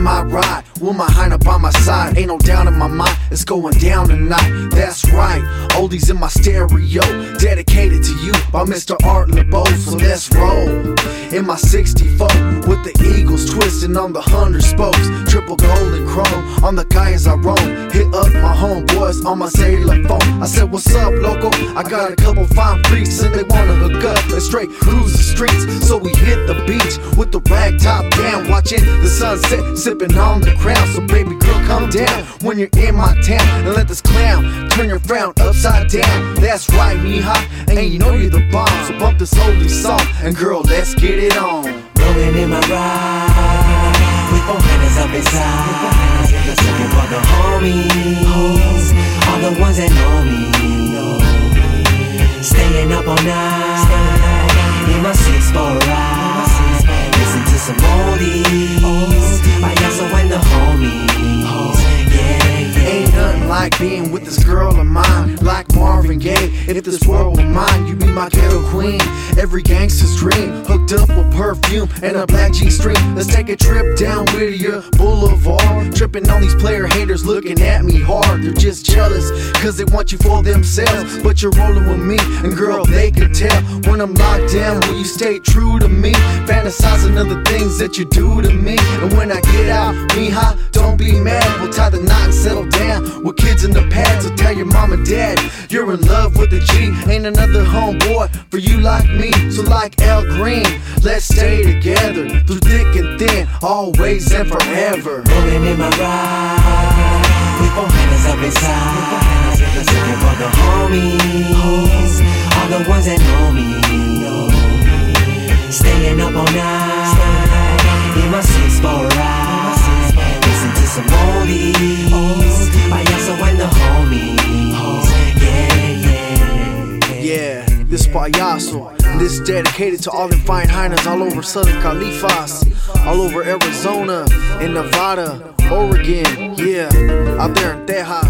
my ride with my Heine by my side. Ain't no doubt in my mind, it's going down tonight. That's right, oldies in my stereo, dedicated to you by Mr. Art Laboe. So let's roll in my 64 with the Eagles twisting on the hundred spokes, triple gold and chrome on the guy as I roam. Hit up my homeboys on my cellular phone. I said, What's up, local? I got a couple fine freaks and they wanna hook up and straight cruise the streets. So we hit the beach with the rag top down, watching the sunset, sipping on the crown. So baby girl, come down when you're in my town and let this clown turn your frown upside down. That's right, Mija, and you know you're the bomb. So bump this holy song and girl, let's get it on. Rolling in my ride with both hands up inside. Looking for the homies, all the ones that know me. Staying up all night in my six four like being with this girl of mine, like Marvin Gaye. If this world were mine, you be my ghetto queen. Every gangster's dream, hooked up with perfume and a black G string. Let's take a trip down Whittier Boulevard. Tripping on these player haters looking at me hard. They're just jealous, cause they want you for themselves. But you're rolling with me, and girl, they can tell. When I'm locked down, will you stay true to me? Fantasizing of the things that you do to me. And when I get out, Mija, don't be mad. We'll tie the knot and settle down. With kids in the pad, so tell your mom and dad you're in love with the G. Ain't another homeboy for you like me. So like Al Green, let's stay together through thick and thin, always and forever. Rolling in my ride hands up inside. Looking for the homies, all the ones that know me. Staying up all night this payaso. This dedicated to all them fine hyenas all over Southern Califas, all over Arizona, in Nevada, Oregon, yeah, out there in Tejas.